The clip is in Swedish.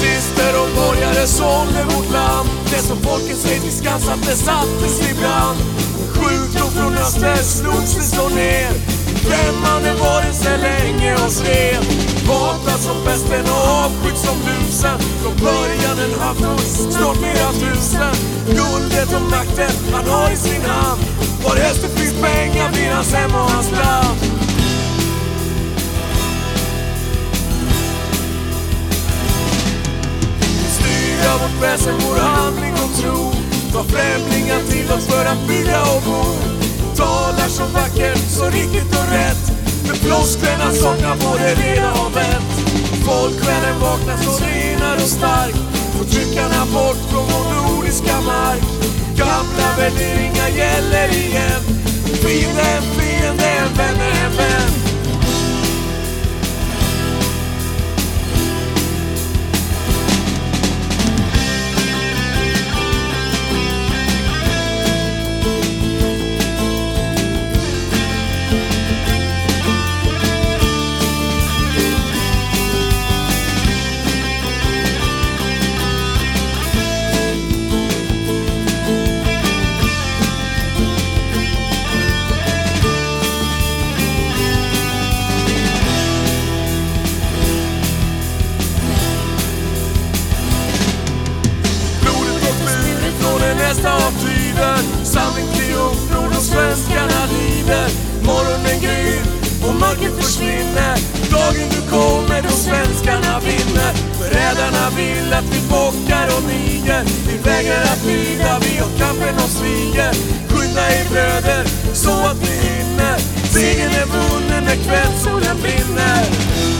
Syster och borgare sålde vårt land. Det som folket säger till Skansen, det sattes i brand. Sjukdom från öster slogs det så ner. Främmande varelse länge och rev. Hatad som pesten och avskytt som lusen. Från början en haft snart flera tusen. Guldet och makten han har i sin hand. Var helst det finns pengar blir hans hem och hans land. Vårt väsen, vår handling och tro. Ta främlingar till oss för att bygga och bo. Talar så vackert, så riktigt och rätt. Men flosklerna saknar både reda och vett. Folkvännen vaknar så renad och stark. Förtryckarna bort från vår nordiska mark. Gamla värderingar gäller igen. Sanning triumf från de svenskarna lider Morgonen gryr och mörkret försvinner. Dagen du kommer då svenskarna vinner. Förrädarna vill att vi bockar och niger. Vi vägrar att lyda, vi har kampen och sviger. Skynda er bröder så att vi hinner. Segern är vunnen när kvällssolen brinner.